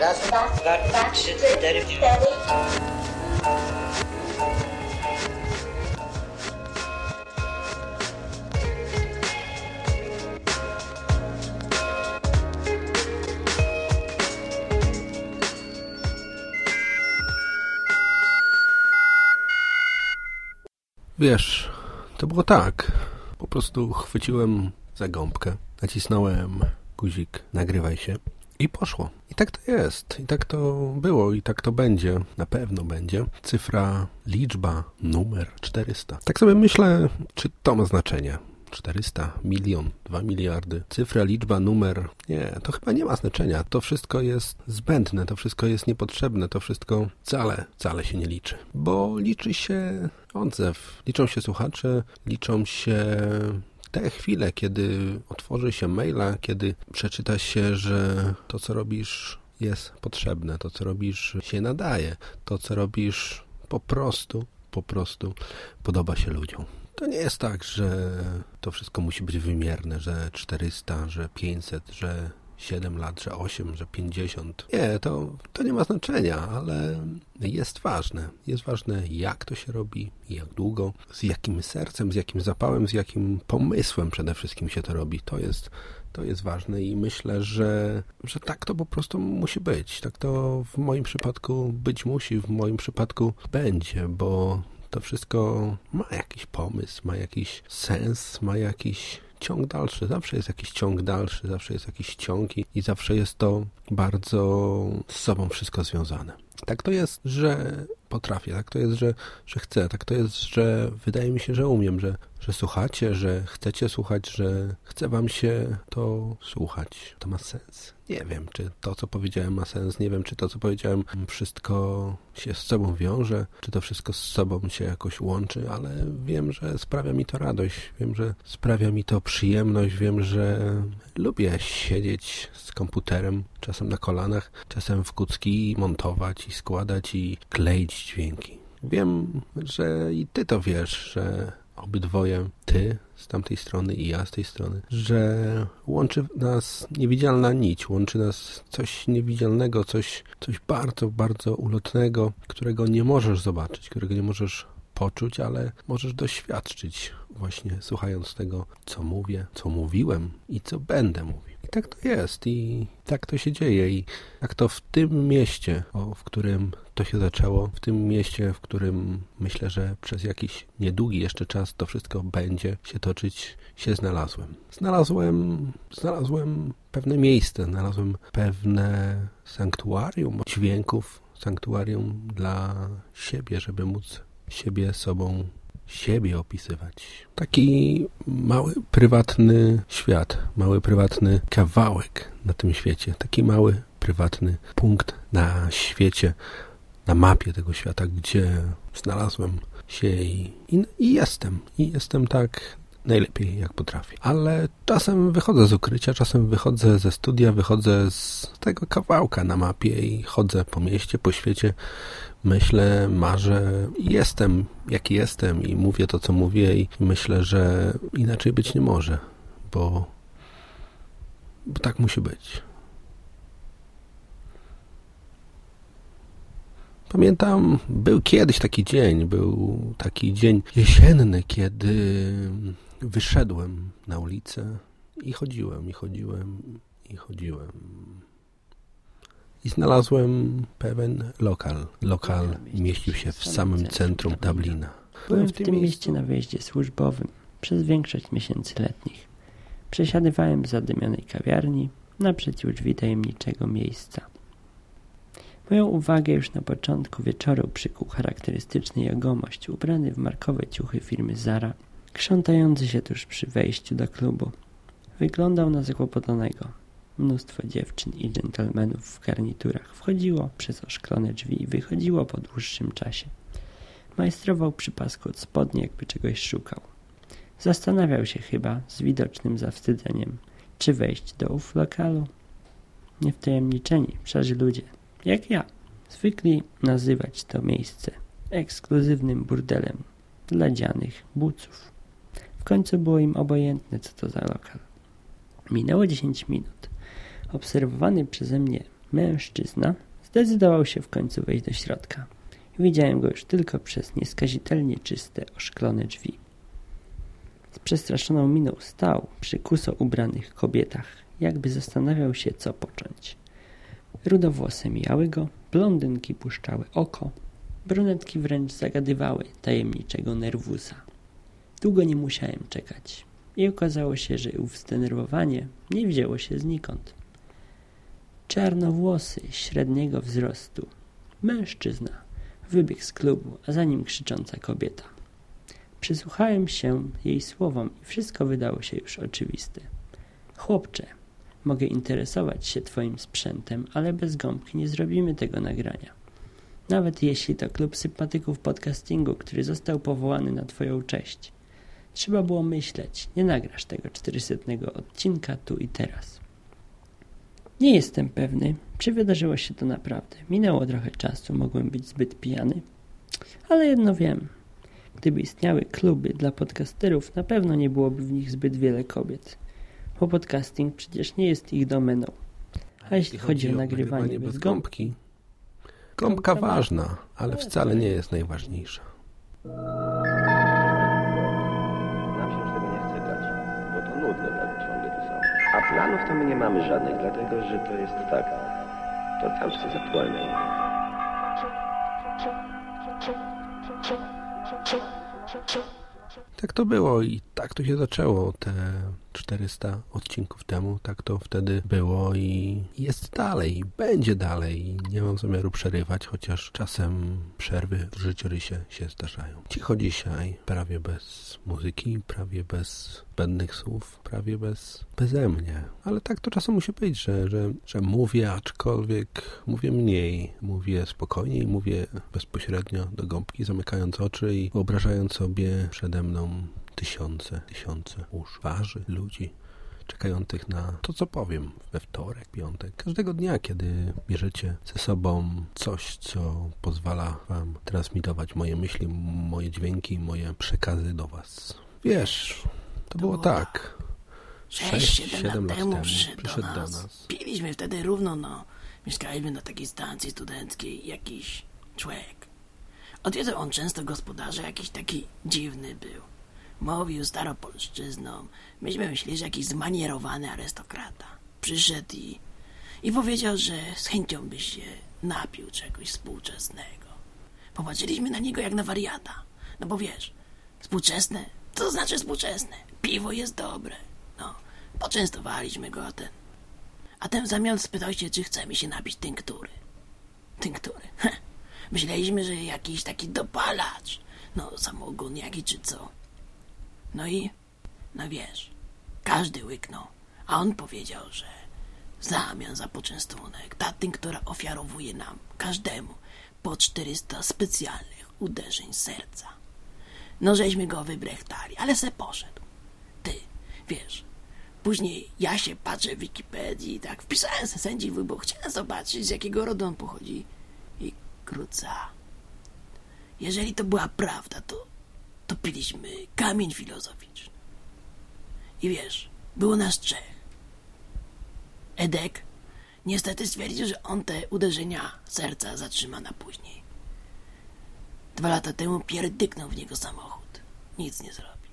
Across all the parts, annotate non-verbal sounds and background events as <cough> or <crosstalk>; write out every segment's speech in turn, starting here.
Raz, dwa, Dwa, trzy, cztery. cztery. Wiesz, to było tak. Po prostu chwyciłem za gąbkę, nacisnąłem guzik, nagrywaj się i poszło. I tak to jest, i tak to było, i tak to będzie, na pewno będzie. Cyfra, liczba, numer 400. Tak sobie myślę, czy to ma znaczenie. 400, milion, 2 miliardy. Cyfra, liczba, numer. Nie, to chyba nie ma znaczenia. To wszystko jest zbędne, to wszystko jest niepotrzebne, to wszystko wcale, wcale się nie liczy. Bo liczy się odzew, liczą się słuchacze, liczą się te chwile, kiedy otworzy się maila, kiedy przeczyta się, że to, co robisz, jest potrzebne, to, co robisz, się nadaje, to, co robisz, po prostu, po prostu podoba się ludziom. To nie jest tak, że to wszystko musi być wymierne, że 400, że 500, że 7 lat, że 8, że 50. Nie, to, to nie ma znaczenia, ale jest ważne. Jest ważne, jak to się robi, jak długo, z jakim sercem, z jakim zapałem, z jakim pomysłem przede wszystkim się to robi. To jest, to jest ważne i myślę, że, że tak to po prostu musi być. Tak to w moim przypadku być musi, w moim przypadku będzie, bo to wszystko ma jakiś pomysł, ma jakiś sens, ma jakiś ciąg dalszy. Zawsze jest jakiś ciąg dalszy, zawsze jest jakiś ciąg i, i zawsze jest to bardzo z sobą wszystko związane. Tak to jest, że potrafię, tak to jest, że, że chcę, tak to jest, że wydaje mi się, że umiem, że, że słuchacie, że chcecie słuchać, że chce wam się to słuchać. To ma sens. Nie wiem, czy to, co powiedziałem, ma sens. Nie wiem, czy to, co powiedziałem, wszystko się z sobą wiąże, czy to wszystko z sobą się jakoś łączy, ale wiem, że sprawia mi to radość. Wiem, że sprawia mi to przyjemność. Wiem, że lubię siedzieć z komputerem, czasem na kolanach, czasem w kucki montować i składać i kleić dźwięki. Wiem, że i ty to wiesz, że obydwoje, ty z tamtej strony i ja z tej strony, że łączy nas niewidzialna nić, łączy nas coś niewidzialnego, coś, coś bardzo, bardzo ulotnego, którego nie możesz zobaczyć, którego nie możesz poczuć, ale możesz doświadczyć właśnie słuchając tego, co mówię, co mówiłem i co będę mówił. I tak to jest i tak to się dzieje i tak to w tym mieście, w którym to się zaczęło, w tym mieście, w którym myślę, że przez jakiś niedługi jeszcze czas to wszystko będzie się toczyć, się znalazłem. Znalazłem, znalazłem pewne miejsce, znalazłem pewne sanktuarium dźwięków, sanktuarium dla siebie, żeby móc siebie sobą siebie opisywać. Taki mały, prywatny świat, mały, prywatny kawałek na tym świecie, taki mały, prywatny punkt na świecie, na mapie tego świata, gdzie znalazłem się i, i, i jestem. I jestem tak najlepiej jak potrafię. Ale czasem wychodzę z ukrycia, czasem wychodzę ze studia, wychodzę z tego kawałka na mapie i chodzę po mieście, po świecie myślę, marzę, jestem jaki jestem i mówię to, co mówię i myślę, że inaczej być nie może, bo, bo tak musi być. Pamiętam, był kiedyś taki dzień, był taki dzień jesienny, kiedy wyszedłem na ulicę i chodziłem, i chodziłem, i chodziłem i znalazłem pewien lokal. Lokal mieścił się w samym centrum Dublina. Byłem w tym mieście na wyjeździe służbowym przez większość miesięcy letnich. Przesiadywałem w zadymionej kawiarni naprzeciw drzwi tajemniczego miejsca. Moją uwagę już na początku wieczoru przykuł charakterystyczny jegomość ubrany w markowe ciuchy firmy Zara, krzątający się tuż przy wejściu do klubu. Wyglądał na zakłopotanego. Mnóstwo dziewczyn i dżentelmenów w garniturach wchodziło przez oszklone drzwi i wychodziło po dłuższym czasie. Majstrował przy pasku od spodni, jakby czegoś szukał. Zastanawiał się chyba, z widocznym zawstydzeniem, czy wejść do ów lokalu. Niewtajemniczeni, szarzy ludzie, jak ja, zwykli nazywać to miejsce ekskluzywnym burdelem dla dzianych buców. W końcu było im obojętne, co to za lokal. Minęło dziesięć minut. Obserwowany przeze mnie mężczyzna zdecydował się w końcu wejść do środka. Widziałem go już tylko przez nieskazitelnie czyste, oszklone drzwi. Z przestraszoną miną stał przy kuso ubranych kobietach, jakby zastanawiał się, co począć. Rudowłose mijały go, blondynki puszczały oko, brunetki wręcz zagadywały tajemniczego nerwusa. Długo nie musiałem czekać i okazało się, że ów zdenerwowanie nie wzięło się znikąd. Czarnowłosy, średniego wzrostu, mężczyzna, wybiegł z klubu, a za nim krzycząca kobieta. Przysłuchałem się jej słowom i wszystko wydało się już oczywiste. Chłopcze, mogę interesować się twoim sprzętem, ale bez gąbki nie zrobimy tego nagrania. Nawet jeśli to klub sympatyków podcastingu, który został powołany na twoją cześć. Trzeba było myśleć, nie nagrasz tego 400 odcinka tu i teraz. Nie jestem pewny, czy wydarzyło się to naprawdę. Minęło trochę czasu, mogłem być zbyt pijany. Ale jedno wiem. Gdyby istniały kluby dla podcasterów, na pewno nie byłoby w nich zbyt wiele kobiet. Bo podcasting przecież nie jest ich domeną. A jeśli chodzi o nagrywanie bez gąbki... Gąbka ważna, ale wcale nie jest najważniejsza. Planów to my nie mamy żadnych, dlatego że to jest tak. To cały czas jest. Tak to było i tak to się zaczęło te 400 odcinków temu. Tak to wtedy było i jest dalej, będzie dalej. Nie mam zamiaru przerywać, chociaż czasem przerwy w życiorysie się zdarzają. Cicho dzisiaj, prawie bez muzyki, prawie bez zbędnych słów, prawie bez beze mnie. Ale tak to czasem musi być, że, że, że mówię, aczkolwiek mówię mniej. Mówię spokojniej, mówię bezpośrednio do gąbki, zamykając oczy i wyobrażając sobie przede mną tysiące, tysiące usz, twarzy, ludzi czekających na to, co powiem we wtorek, piątek. Każdego dnia, kiedy bierzecie ze sobą coś, co pozwala wam transmitować moje myśli, moje dźwięki, moje przekazy do was. Wiesz, to, to było tak. 6-7 lat, lat temu przyszedł, do, nas. do nas. Piliśmy wtedy równo, no. Mieszkaliśmy na takiej stacji studenckiej. Jakiś człowiek. Odwiedzał on często gospodarza, jakiś taki dziwny był. Mówił staropolszczyzną. Myśmy myśleli, że jakiś zmanierowany arystokrata. Przyszedł i, i powiedział, że z chęcią by się napił czegoś współczesnego. Popatrzyliśmy na niego jak na wariata. No bo wiesz, współczesne, to znaczy współczesne. Piwo jest dobre. No, poczęstowaliśmy go, a ten... A ten w zamian spytał się, czy chcemy się napić tynktury. Tynktury. <laughs> Myśleliśmy, że jakiś taki dopalacz. No, samogon jaki czy co. No i, no wiesz, każdy łyknął, a on powiedział, że w zamian za poczęstunek ta która ofiarowuje nam, każdemu, po 400 specjalnych uderzeń serca. No żeśmy go wybrechtali, ale se poszedł. Ty, wiesz, później ja się patrzę w Wikipedii i tak wpisałem se sędziwy, bo chciałem zobaczyć, z jakiego rodu on pochodzi. I króca. Jeżeli to była prawda, to to piliśmy kamień filozoficzny. I wiesz, było nas trzech. Edek niestety stwierdził, że on te uderzenia serca zatrzyma na później. Dwa lata temu pierdyknął w niego samochód. Nic nie zrobił.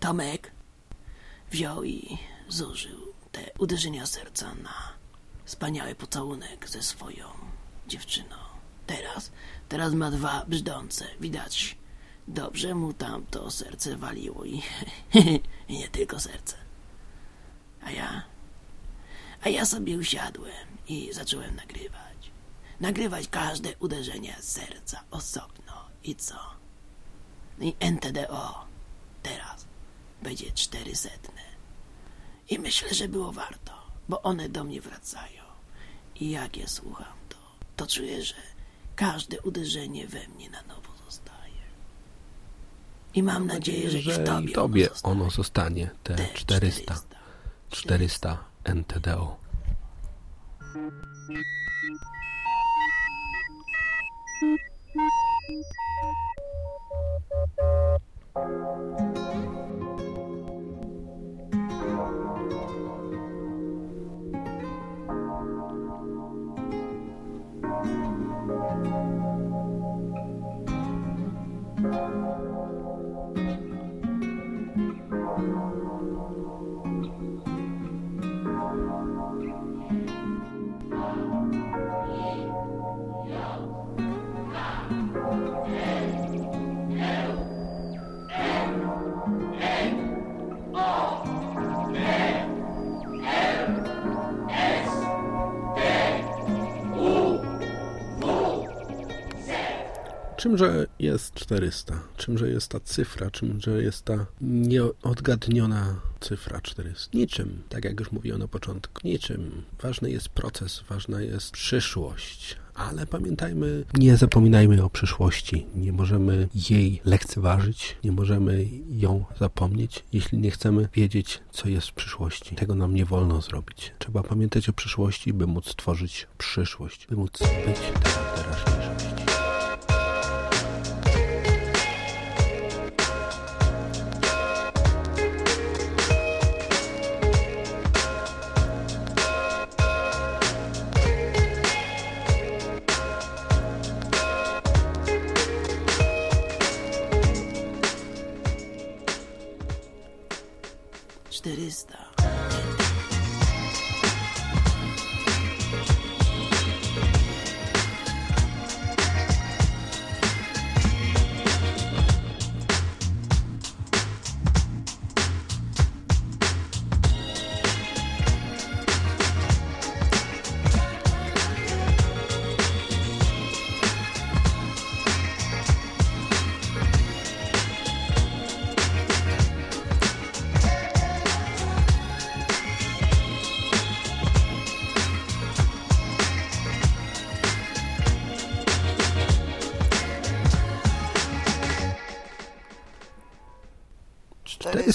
Tomek wziął i zużył te uderzenia serca na wspaniały pocałunek ze swoją dziewczyną. Teraz, teraz ma dwa brzdące. Widać, Dobrze mu tam to serce waliło i, <laughs> i nie tylko serce. A ja... A ja sobie usiadłem i zacząłem nagrywać. Nagrywać każde uderzenie serca osobno. I co? I NTDO teraz będzie czterysetne. I myślę, że było warto, bo one do mnie wracają. I jak je słucham, to, to czuję, że każde uderzenie we mnie na nowo i mam nadzieję, że, i tobie, tobie ono, zostanie. te, te 400, 400, 400 NTDO. Czymże jest 400? Czymże jest ta cyfra? Czymże jest ta nieodgadniona cyfra 400? Niczym, tak jak już mówiłem na początku. Niczym. Ważny jest proces, ważna jest przyszłość. Ale pamiętajmy, nie zapominajmy o przyszłości. Nie możemy jej lekceważyć, nie możemy ją zapomnieć, jeśli nie chcemy wiedzieć, co jest w przyszłości. Tego nam nie wolno zrobić. Trzeba pamiętać o przyszłości, by móc tworzyć przyszłość, by móc być teraz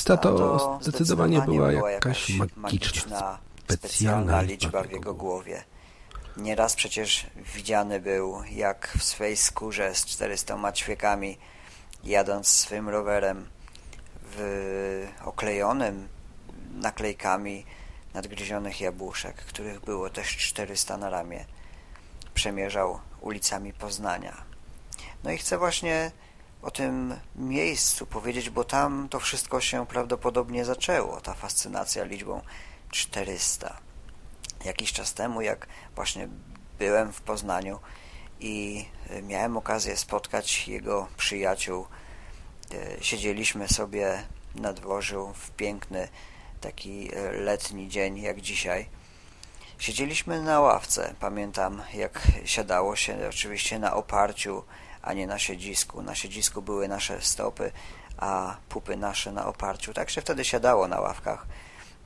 to zdecydowanie była jakaś magiczna, specjalna liczba w jego głowie. Nieraz przecież widziany był, jak w swej skórze z 400 ćwiekami, jadąc swym rowerem, w oklejonym naklejkami nadgryzionych jabłuszek, których było też 400 na ramię, przemierzał ulicami Poznania. No i chcę właśnie o tym miejscu powiedzieć, bo tam to wszystko się prawdopodobnie zaczęło, ta fascynacja liczbą 400. Jakiś czas temu, jak właśnie byłem w Poznaniu i e, miałem okazję spotkać jego przyjaciół, e, siedzieliśmy sobie na dworzu w piękny taki e, letni dzień jak dzisiaj. Siedzieliśmy na ławce, pamiętam jak siadało się oczywiście na oparciu a nie na siedzisku. Na siedzisku były nasze stopy, a pupy nasze na oparciu. Tak się wtedy siadało na ławkach.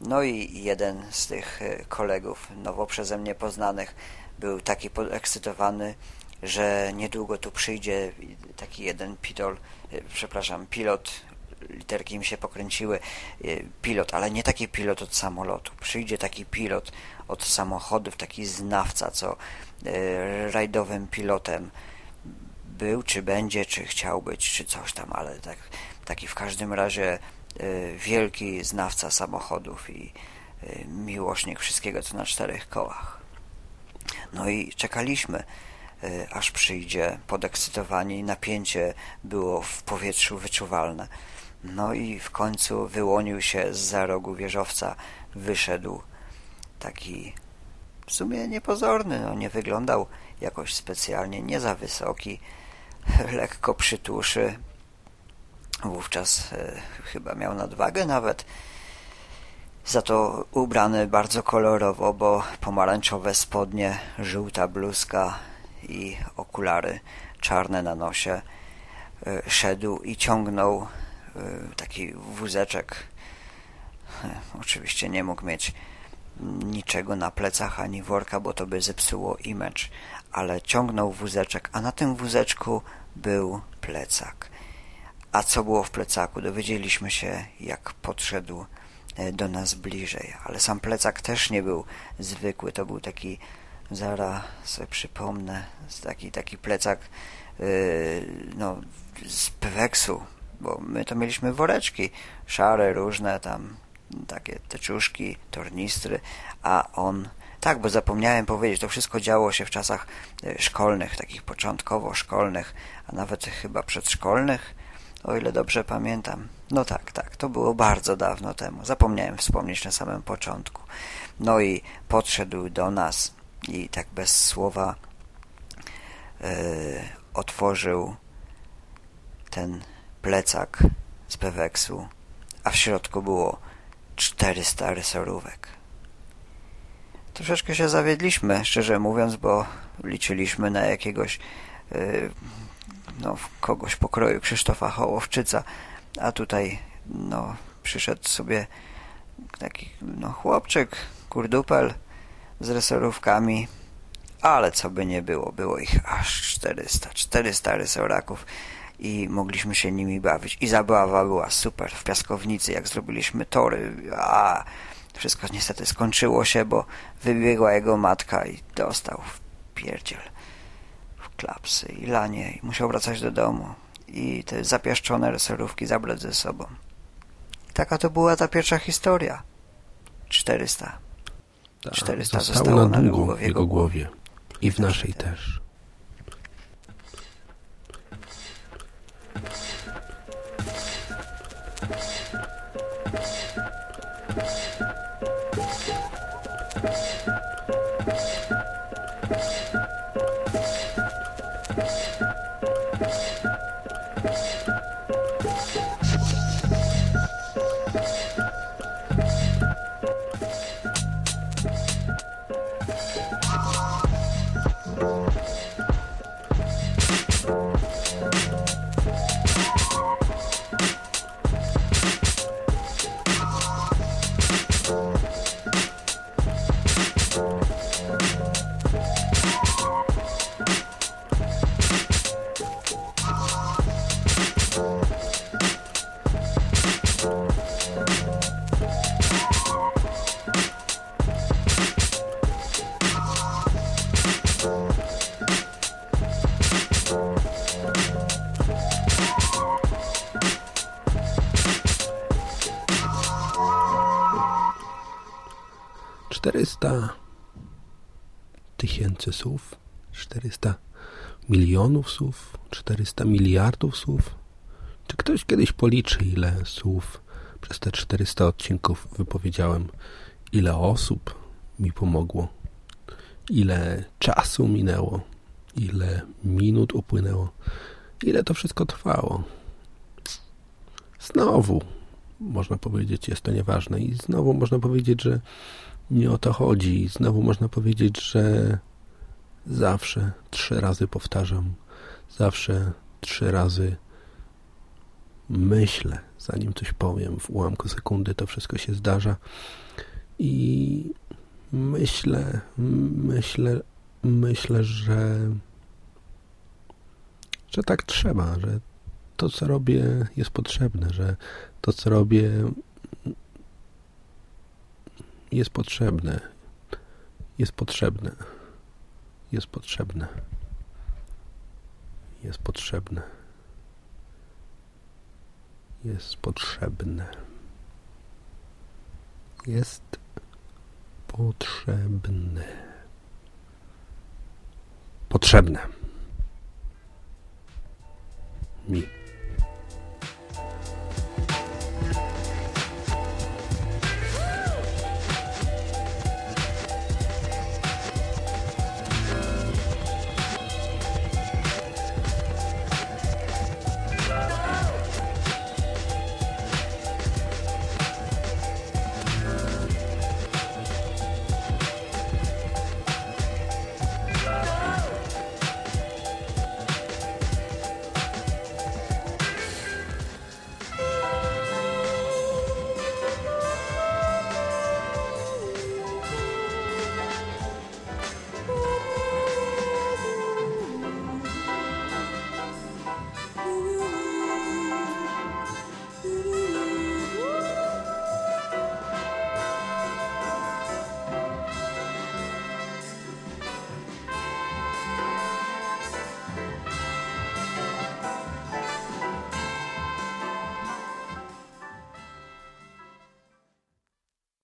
No i jeden z tych e, kolegów, nowo przeze mnie poznanych, był taki podekscytowany, że niedługo tu przyjdzie taki jeden pitol, e, przepraszam, pilot, literki mi się pokręciły, e, pilot, ale nie taki pilot od samolotu. Przyjdzie taki pilot od samochodów, taki znawca, co rajdowym pilotem był, czy będzie, czy chciał być, czy coś tam, ale tak, taki w każdym razie y, wielki znawca samochodów i y, miłośnik wszystkiego, co na czterech kołach. No i czekaliśmy, y, aż przyjdzie podekscytowanie i napięcie było w powietrzu wyczuwalne. No i w końcu wyłonił się z za rogu wieżowca, wyszedł taki w sumie niepozorny, no nie wyglądał jakoś specjalnie, nie za wysoki, lekko przytuszy. Wówczas e, chyba miał nadwagę nawet. Za to ubrany bardzo kolorowo, bo pomarańczowe spodnie, żółta bluzka i okulary czarne na nosie. E, szedł i ciągnął e, taki wózeczek. Oczywiście nie mógł mieć niczego na plecach ani worka, bo to by zepsuło image, ale ciągnął wózeczek, a na tym wózeczku był plecak. A co było w plecaku? Dowiedzieliśmy się, jak podszedł e, do nas bliżej. Ale sam plecak też nie był zwykły. To był taki, zaraz sobie przypomnę, taki, taki plecak yy, no, z peweksu, bo my to mieliśmy woreczki szare, różne tam, takie teczuszki, tornistry, a on tak, bo zapomniałem powiedzieć, to wszystko działo się w czasach e, szkolnych, takich początkowo szkolnych, a nawet chyba przedszkolnych, o ile dobrze pamiętam. No tak, tak, to było bardzo dawno temu. Zapomniałem wspomnieć na samym początku. No i podszedł do nas i tak bez słowa yy, otworzył ten plecak z peweksu, a w środku było 400 rysorówek. Troszeczkę się zawiedliśmy, szczerze mówiąc, bo liczyliśmy na jakiegoś yy, no, kogoś pokroju Krzysztofa Hołowczyca, a tutaj no, przyszedł sobie taki no, chłopczyk, kurdupel z resorówkami, ale co by nie było, było ich aż 400, 400 resoraków i mogliśmy się nimi bawić. I zabawa była super w piaskownicy, jak zrobiliśmy tory, a wszystko niestety skończyło się, bo wybiegła jego matka i dostał w pierdziel, w klapsy i lanie i musiał wracać do domu i te zapiaszczone resorówki zabrać ze sobą. Taka to była ta pierwsza historia. 400. Ta, 400 zostało zostało na długo w jego głowie. I w naszej też. Czterysta tysięcy słów, 400 milionów słów, 400 miliardów słów. Czy ktoś kiedyś policzy, ile słów przez te 400 odcinków wypowiedziałem? Ile osób mi pomogło? Ile czasu minęło? Ile minut upłynęło? Ile to wszystko trwało? Znowu, można powiedzieć, jest to nieważne i znowu można powiedzieć, że nie o to chodzi. Znowu można powiedzieć, że zawsze trzy razy powtarzam, zawsze trzy razy myślę, zanim coś powiem. W ułamku sekundy to wszystko się zdarza i myślę, myślę, myślę, że że tak trzeba, że to, co robię, jest potrzebne, że to, co robię, jest potrzebne. Jest potrzebne. Jest potrzebne. Jest potrzebne. Jest potrzebne. Jest potrzebne. Potrzebne. Mi.